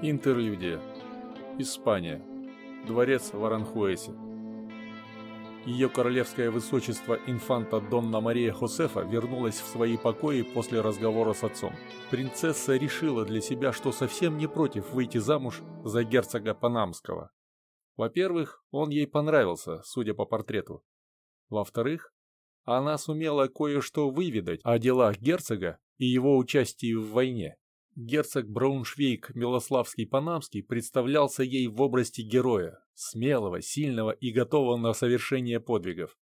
Интерлюдия. Испания. Дворец в Аранхуэсе. Ее королевское высочество инфанта Донна Мария Хосефа вернулась в свои покои после разговора с отцом. Принцесса решила для себя, что совсем не против выйти замуж за герцога Панамского. Во-первых, он ей понравился, судя по портрету. Во-вторых, она сумела кое-что выведать о делах герцога и его участии в войне герцог Брауншвейг-Милославский-Панамский представлялся ей в образе героя, смелого, сильного и готового на совершение подвигов.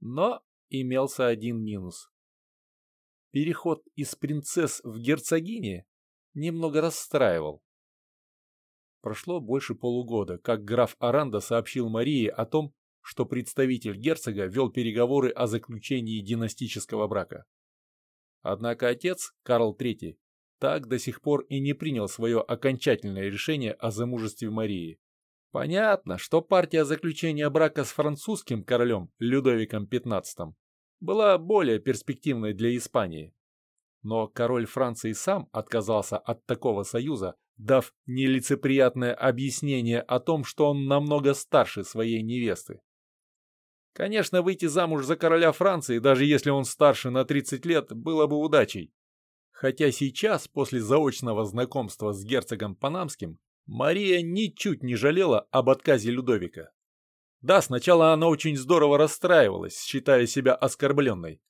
Но имелся один минус. Переход из принцесс в герцогини немного расстраивал. Прошло больше полугода, как граф Аранда сообщил Марии о том, что представитель герцога вел переговоры о заключении династического брака. Однако отец, Карл III, так до сих пор и не принял свое окончательное решение о замужестве Марии. Понятно, что партия заключения брака с французским королем Людовиком XV была более перспективной для Испании. Но король Франции сам отказался от такого союза, дав нелицеприятное объяснение о том, что он намного старше своей невесты. Конечно, выйти замуж за короля Франции, даже если он старше на 30 лет, было бы удачей. Хотя сейчас, после заочного знакомства с герцогом Панамским, Мария ничуть не жалела об отказе Людовика. Да, сначала она очень здорово расстраивалась, считая себя оскорбленной.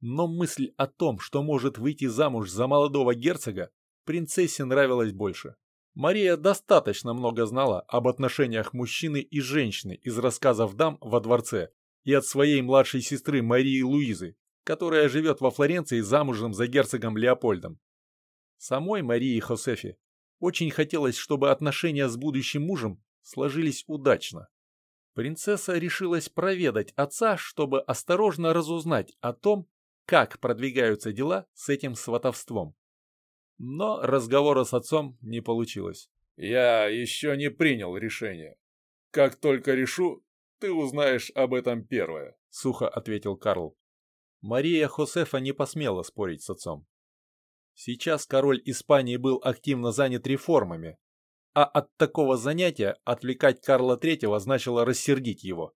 Но мысль о том, что может выйти замуж за молодого герцога, принцессе нравилась больше. Мария достаточно много знала об отношениях мужчины и женщины из рассказов дам во дворце и от своей младшей сестры Марии Луизы, которая живет во Флоренции замужем за герцогом Леопольдом. Самой Марии Хосефе очень хотелось, чтобы отношения с будущим мужем сложились удачно. Принцесса решилась проведать отца, чтобы осторожно разузнать о том, как продвигаются дела с этим сватовством. Но разговора с отцом не получилось. «Я еще не принял решение. Как только решу, ты узнаешь об этом первое», — сухо ответил Карл. Мария Хосефа не посмела спорить с отцом. Сейчас король Испании был активно занят реформами, а от такого занятия отвлекать Карла III значило рассердить его.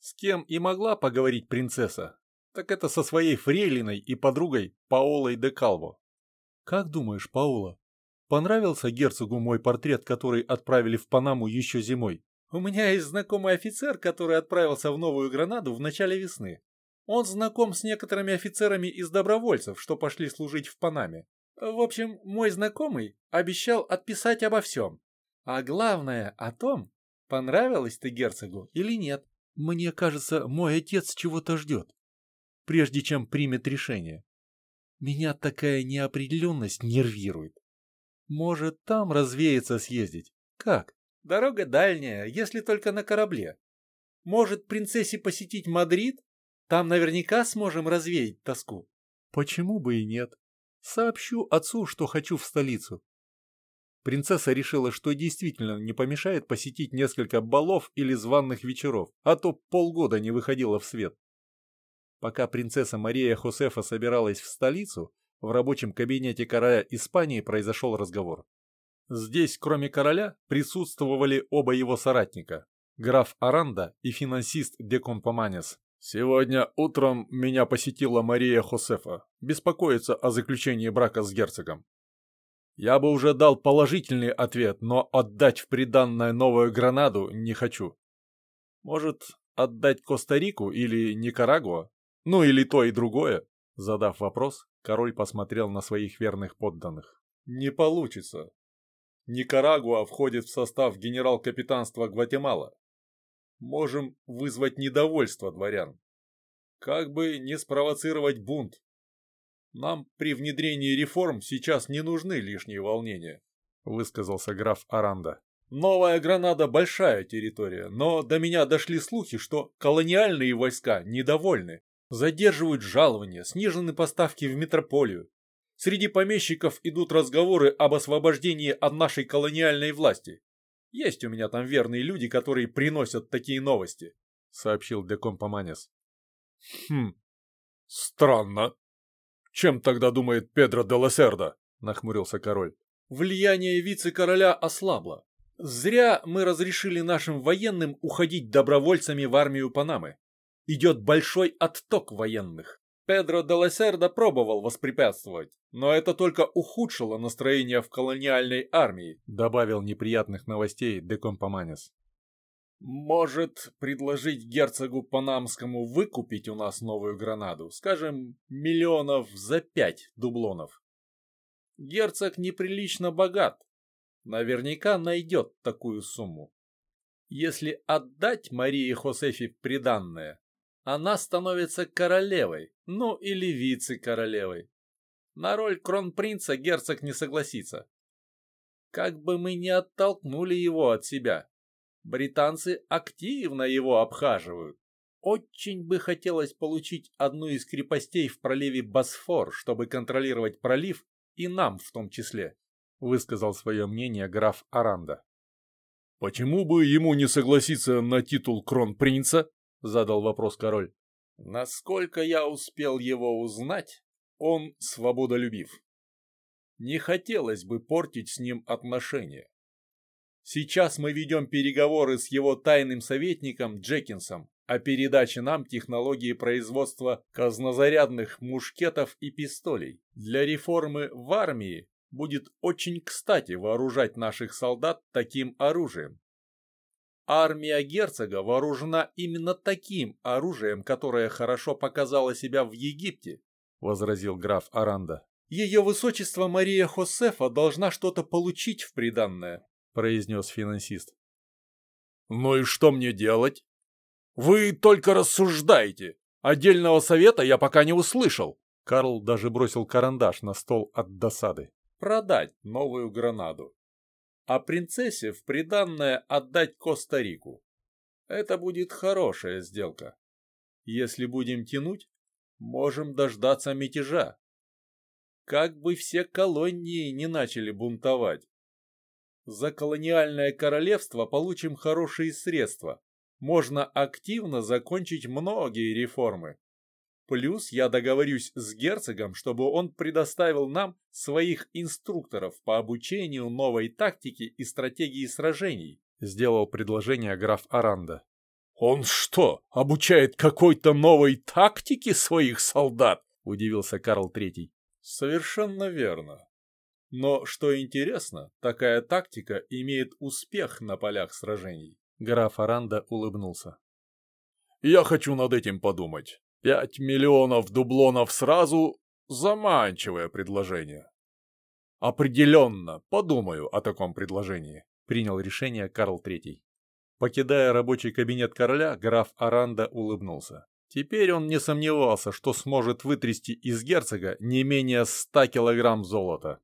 С кем и могла поговорить принцесса, так это со своей фрейлиной и подругой Паолой де Калво. «Как думаешь, Паула, понравился герцогу мой портрет, который отправили в Панаму еще зимой?» «У меня есть знакомый офицер, который отправился в Новую Гранаду в начале весны. Он знаком с некоторыми офицерами из добровольцев, что пошли служить в Панаме. В общем, мой знакомый обещал отписать обо всем. А главное о том, понравилось ты герцогу или нет. Мне кажется, мой отец чего-то ждет, прежде чем примет решение. Меня такая неопределенность нервирует. Может, там развеяться съездить? Как? Дорога дальняя, если только на корабле. Может, принцессе посетить Мадрид там наверняка сможем развеять тоску. Почему бы и нет? Сообщу отцу, что хочу в столицу. Принцесса решила, что действительно не помешает посетить несколько балов или званных вечеров, а то полгода не выходила в свет. Пока принцесса Мария Хосефа собиралась в столицу, в рабочем кабинете короля Испании произошел разговор. Здесь, кроме короля, присутствовали оба его соратника, граф Аранда и финансист Декомпоманес, Сегодня утром меня посетила Мария Хосефа, беспокоится о заключении брака с герцогом. Я бы уже дал положительный ответ, но отдать в приданное новую Гранаду не хочу. Может, отдать Коста-Рику или Никарагуа? Ну или то и другое? Задав вопрос, король посмотрел на своих верных подданных. Не получится. Никарагуа входит в состав генерал-капитанства Гватемала можем вызвать недовольство дворян. Как бы не спровоцировать бунт. Нам при внедрении реформ сейчас не нужны лишние волнения, высказался граф Аранда. Новая Гранада большая территория, но до меня дошли слухи, что колониальные войска недовольны, задерживают жалования, снижены поставки в метрополию. Среди помещиков идут разговоры об освобождении от нашей колониальной власти. Есть у меня там верные люди, которые приносят такие новости», — сообщил Деком Поманес. «Хм, странно. Чем тогда думает Педро де Лосердо?» — нахмурился король. влияние вице-короля ослабло. Зря мы разрешили нашим военным уходить добровольцами в армию Панамы. Идет большой отток военных. Педро де Лассердо пробовал воспрепятствовать, но это только ухудшило настроение в колониальной армии, добавил неприятных новостей де Компоманес. Может, предложить герцогу Панамскому выкупить у нас новую Гранаду, скажем, миллионов за пять дублонов. Герцог неприлично богат, наверняка найдет такую сумму. Если отдать Марии Хосефи приданное, она становится королевой, ну или вице-королевой. На роль кронпринца герцог не согласится. Как бы мы ни оттолкнули его от себя, Британцы активно его обхаживают. Очень бы хотелось получить одну из крепостей в проливе Босфор, чтобы контролировать пролив, и нам в том числе, высказал свое мнение граф Аранда. «Почему бы ему не согласиться на титул кронпринца?» — задал вопрос король. «Насколько я успел его узнать, он свободолюбив. Не хотелось бы портить с ним отношения. Сейчас мы ведем переговоры с его тайным советником Джекинсом о передаче нам технологии производства казнозарядных мушкетов и пистолей. Для реформы в армии будет очень кстати вооружать наших солдат таким оружием. Армия герцога вооружена именно таким оружием, которое хорошо показало себя в Египте, возразил граф Аранда. Ее высочество Мария Хосефа должна что-то получить в приданное. — произнес финансист. «Ну и что мне делать? Вы только рассуждаете. Отдельного совета я пока не услышал». Карл даже бросил карандаш на стол от досады. «Продать новую гранаду. А принцессе в приданное отдать Коста-Рику. Это будет хорошая сделка. Если будем тянуть, можем дождаться мятежа. Как бы все колонии не начали бунтовать, за колониальное королевство получим хорошие средства. Можно активно закончить многие реформы. Плюс я договорюсь с герцогом, чтобы он предоставил нам своих инструкторов по обучению новой тактики и стратегии сражений. Сделал предложение граф Аранда. «Он что, обучает какой-то новой тактике своих солдат?» – удивился Карл Третий. «Совершенно верно. Но, что интересно, такая тактика имеет успех на полях сражений. Граф Аранда улыбнулся. Я хочу над этим подумать. Пять миллионов дублонов сразу – заманчивое предложение. Определенно, подумаю о таком предложении, принял решение Карл Третий. Покидая рабочий кабинет короля, граф Аранда улыбнулся. Теперь он не сомневался, что сможет вытрясти из герцога не менее ста килограмм золота.